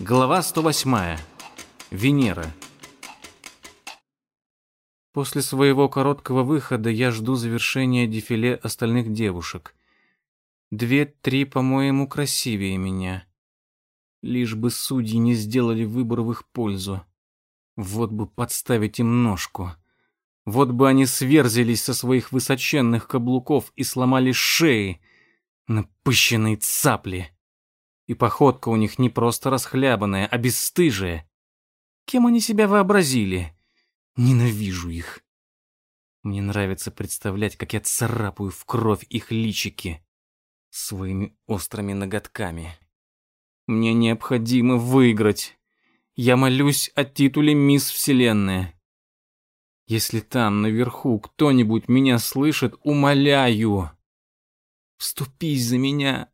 Глава 108. Венера. После своего короткого выхода я жду завершения дефиле остальных девушек. Две-три, по-моему, красивее меня. Лишь бы судьи не сделали выбор в их пользу. Вот бы подставить им ножку. Вот бы они сверзились со своих высоченных каблуков и сломали шеи, напыщенные цапли. И походка у них не просто расхлябанная, а бесстыжая. Кем они себя вообразили? Ненавижу их. Мне нравится представлять, как я царапаю в кровь их личики своими острыми ноготками. Мне необходимо выиграть. Я молюсь о титуле «Мисс Вселенная». Если там, наверху, кто-нибудь меня слышит, умоляю. Вступись за меня.